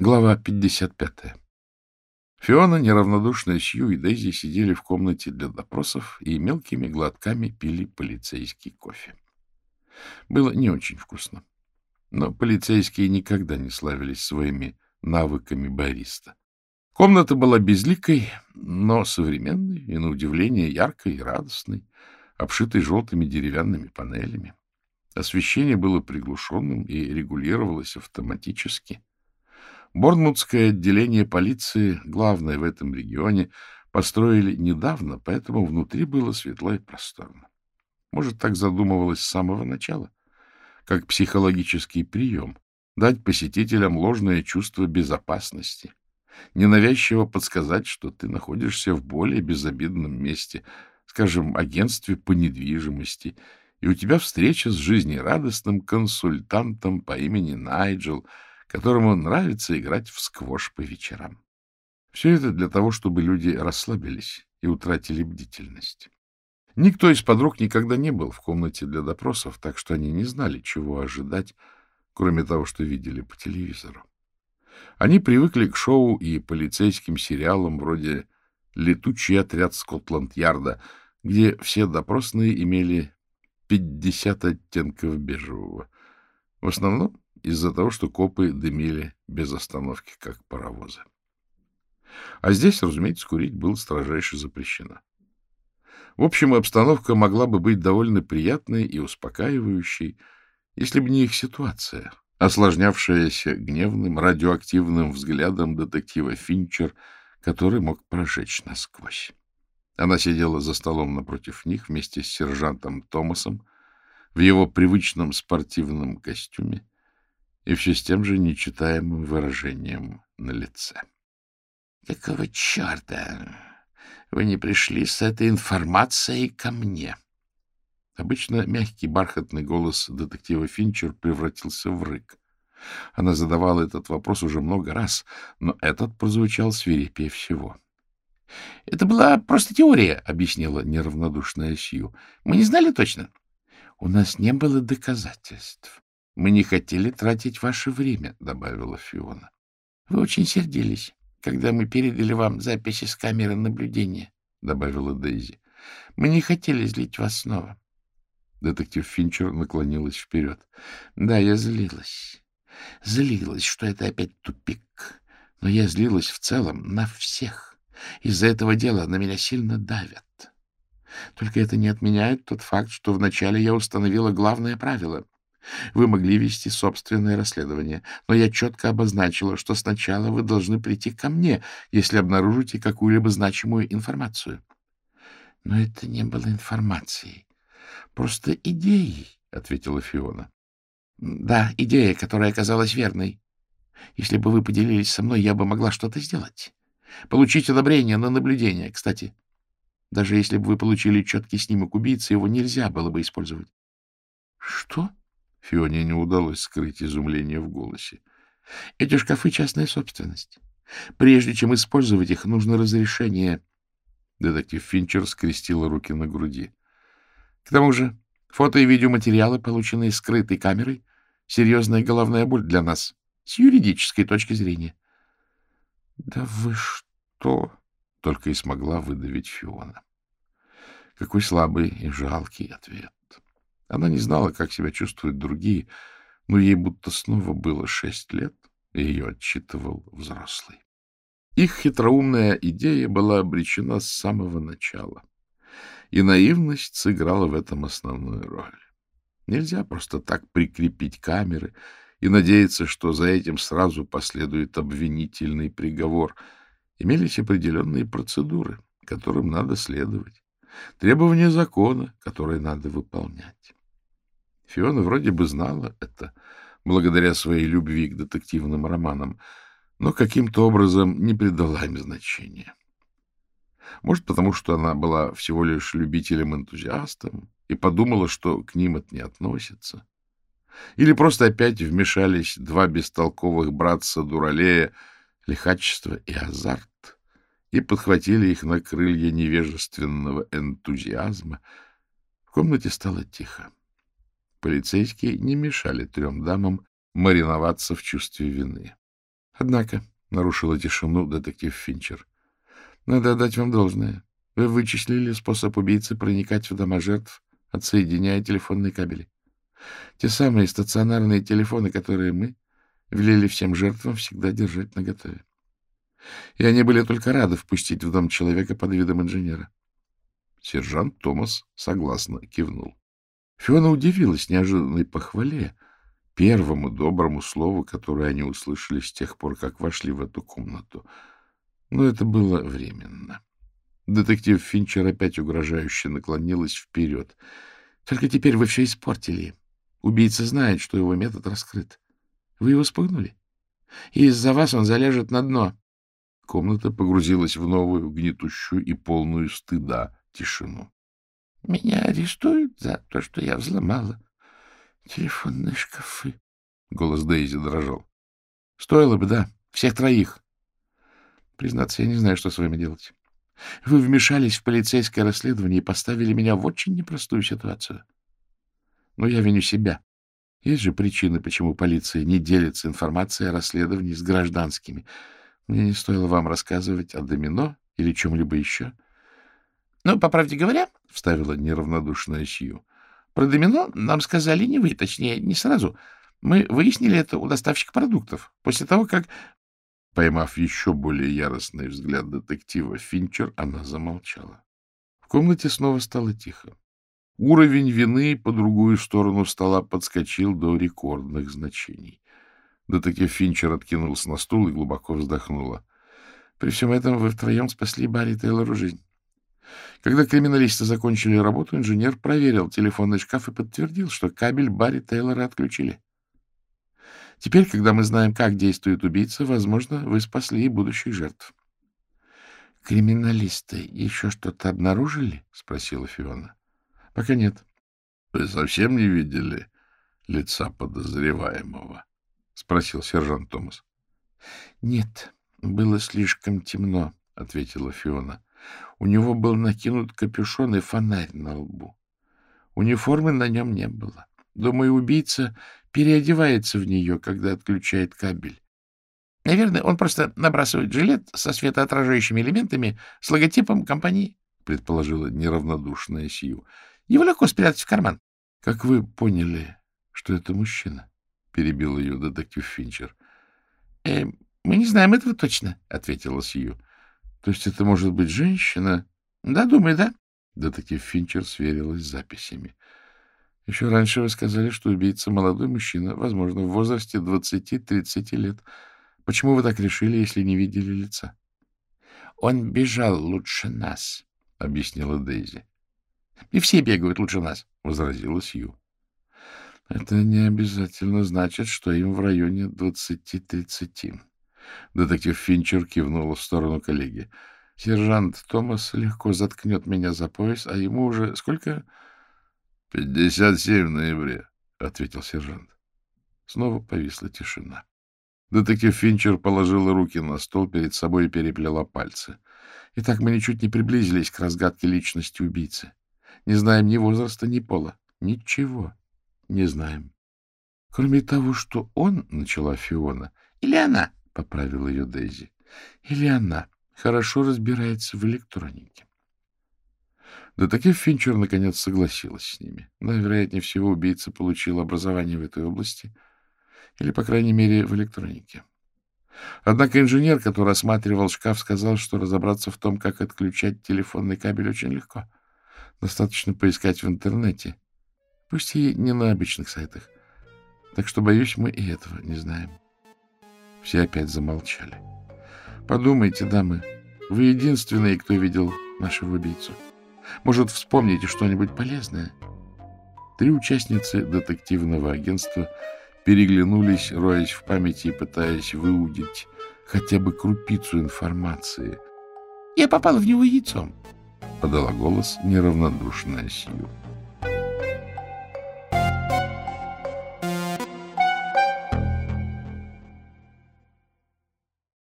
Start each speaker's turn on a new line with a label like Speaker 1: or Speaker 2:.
Speaker 1: Глава 55. Фиона, неравнодушная Сью и Дейзи сидели в комнате для допросов и мелкими глотками пили полицейский кофе. Было не очень вкусно. Но полицейские никогда не славились своими навыками бариста. Комната была безликой, но современной и, на удивление, яркой и радостной, обшитой желтыми деревянными панелями. Освещение было приглушенным и регулировалось автоматически — Борнмутское отделение полиции, главное в этом регионе, построили недавно, поэтому внутри было светло и просторно. Может, так задумывалось с самого начала, как психологический прием, дать посетителям ложное чувство безопасности, ненавязчиво подсказать, что ты находишься в более безобидном месте, скажем, агентстве по недвижимости, и у тебя встреча с жизнерадостным консультантом по имени Найджел — которому нравится играть в сквош по вечерам. Все это для того, чтобы люди расслабились и утратили бдительность. Никто из подруг никогда не был в комнате для допросов, так что они не знали, чего ожидать, кроме того, что видели по телевизору. Они привыкли к шоу и полицейским сериалам вроде «Летучий отряд Скотланд-Ярда», где все допросные имели 50 оттенков бежевого. В основном из-за того, что копы дымили без остановки, как паровозы. А здесь, разумеется, курить было строжайше запрещено. В общем, обстановка могла бы быть довольно приятной и успокаивающей, если бы не их ситуация, осложнявшаяся гневным, радиоактивным взглядом детектива Финчер, который мог прожечь насквозь. Она сидела за столом напротив них вместе с сержантом Томасом в его привычном спортивном костюме и все с тем же нечитаемым выражением на лице. — Какого черта вы не пришли с этой информацией ко мне? Обычно мягкий бархатный голос детектива Финчер превратился в рык. Она задавала этот вопрос уже много раз, но этот прозвучал свирепее всего. — Это была просто теория, — объяснила неравнодушная Сью. — Мы не знали точно. — У нас не было доказательств. Мы не хотели тратить ваше время, — добавила Фиона. — Вы очень сердились, когда мы передали вам записи с камеры наблюдения, — добавила Дейзи. — Мы не хотели злить вас снова. Детектив Финчер наклонилась вперед. — Да, я злилась. Злилась, что это опять тупик. Но я злилась в целом на всех. Из-за этого дела на меня сильно давят. Только это не отменяет тот факт, что вначале я установила главное правило — вы могли вести собственное расследование, но я четко обозначила, что сначала вы должны прийти ко мне, если обнаружите какую-либо значимую информацию. — Но это не было информацией, просто идеей, — ответила Фиона. — Да, идея, которая оказалась верной. Если бы вы поделились со мной, я бы могла что-то сделать. Получить одобрение на наблюдение, кстати. Даже если бы вы получили четкий снимок убийцы, его нельзя было бы использовать. — Что? Фионе не удалось скрыть изумление в голосе. Эти шкафы — частная собственность. Прежде чем использовать их, нужно разрешение. Детектив Финчер скрестила руки на груди. К тому же фото и видеоматериалы, полученные скрытой камерой, серьезная головная боль для нас с юридической точки зрения. — Да вы что? — только и смогла выдавить Фиона. Какой слабый и жалкий ответ. Она не знала, как себя чувствуют другие, но ей будто снова было шесть лет, и ее отчитывал взрослый. Их хитроумная идея была обречена с самого начала, и наивность сыграла в этом основную роль. Нельзя просто так прикрепить камеры и надеяться, что за этим сразу последует обвинительный приговор. Имелись определенные процедуры, которым надо следовать, требования закона, которые надо выполнять. Фиона вроде бы знала это, благодаря своей любви к детективным романам, но каким-то образом не придала им значения. Может, потому что она была всего лишь любителем-энтузиастом и подумала, что к ним это не относится. Или просто опять вмешались два бестолковых братца Дуралея, лихачество и азарт, и подхватили их на крылья невежественного энтузиазма. В комнате стало тихо. Полицейские не мешали трем дамам мариноваться в чувстве вины. Однако, — нарушила тишину детектив Финчер, — надо отдать вам должное. Вы вычислили способ убийцы проникать в дома жертв, отсоединяя телефонные кабели. Те самые стационарные телефоны, которые мы велели всем жертвам всегда держать наготове. И они были только рады впустить в дом человека под видом инженера. Сержант Томас согласно кивнул. Фиона удивилась неожиданной похвале, первому доброму слову, которое они услышали с тех пор, как вошли в эту комнату. Но это было временно. Детектив Финчер опять угрожающе наклонилась вперед. — Только теперь вы все испортили. Убийца знает, что его метод раскрыт. Вы его спугнули. И из-за вас он залежет на дно. Комната погрузилась в новую, гнетущую и полную стыда тишину. — Меня арестуют за то, что я взломала телефонные шкафы. Голос Дейзи дрожал. — Стоило бы, да. Всех троих. Признаться, я не знаю, что с вами делать. Вы вмешались в полицейское расследование и поставили меня в очень непростую ситуацию. Но я виню себя. Есть же причины, почему полиция не делится информацией о расследовании с гражданскими. Мне не стоило вам рассказывать о домино или чем-либо еще. — Ну, по правде говоря, — вставила неравнодушная Сью, — про домино нам сказали не вы, точнее, не сразу. Мы выяснили это у доставщика продуктов. После того, как... Поймав еще более яростный взгляд детектива Финчер, она замолчала. В комнате снова стало тихо. Уровень вины по другую сторону стола подскочил до рекордных значений. Детектив Финчер откинулся на стул и глубоко вздохнула. При всем этом вы втроем спасли Барри Тейлору жизнь. Когда криминалисты закончили работу, инженер проверил телефонный шкаф и подтвердил, что кабель Барри Тейлора отключили. Теперь, когда мы знаем, как действует убийца, возможно, вы спасли и будущих жертв. — Криминалисты еще что-то обнаружили? — спросила Фиона. — Пока нет. — Вы совсем не видели лица подозреваемого? — спросил сержант Томас. — Нет, было слишком темно, — ответила Фиона. У него был накинут капюшон и фонарь на лбу. Униформы на нем не было. Думаю, убийца переодевается в нее, когда отключает кабель. Наверное, он просто набрасывает жилет со светоотражающими элементами с логотипом компании, предположила неравнодушная Сью. Его легко спрятать в карман. — Как вы поняли, что это мужчина? — перебил ее детектив Финчер. «Э, — Мы не знаем этого точно, — ответила Сью. — То есть это может быть женщина? — Да, думаю, да. Детектив Финчер сверилась с записями. — Еще раньше вы сказали, что убийца молодой мужчина, возможно, в возрасте 20-30 лет. Почему вы так решили, если не видели лица? — Он бежал лучше нас, — объяснила Дейзи. — И все бегают лучше нас, — возразила Сью. — Это не обязательно значит, что им в районе двадцати-тридцати. Детектив Финчер кивнула в сторону коллеги. — Сержант Томас легко заткнет меня за пояс, а ему уже сколько? — Пятьдесят семь в ноябре, — ответил сержант. Снова повисла тишина. Детектив Финчер положила руки на стол перед собой и переплела пальцы. Итак, мы ничуть не приблизились к разгадке личности убийцы. Не знаем ни возраста, ни пола. Ничего не знаем. — Кроме того, что он, — начала Фиона, — или она, — поправила ее Дейзи, — или она хорошо разбирается в электронике. Детектив Финчер наконец согласилась с ними. Но, вероятнее всего, убийца получил образование в этой области, или, по крайней мере, в электронике. Однако инженер, который осматривал шкаф, сказал, что разобраться в том, как отключать телефонный кабель, очень легко. Достаточно поискать в интернете. Пусть и не на обычных сайтах. Так что, боюсь, мы и этого не знаем. Все опять замолчали. Подумайте, дамы, вы единственные, кто видел нашего убийцу. Может, вспомните что-нибудь полезное? Три участницы детективного агентства переглянулись, роясь в памяти и пытаясь выудить хотя бы крупицу информации. — Я попала в него яйцом, — подала голос неравнодушная Сью.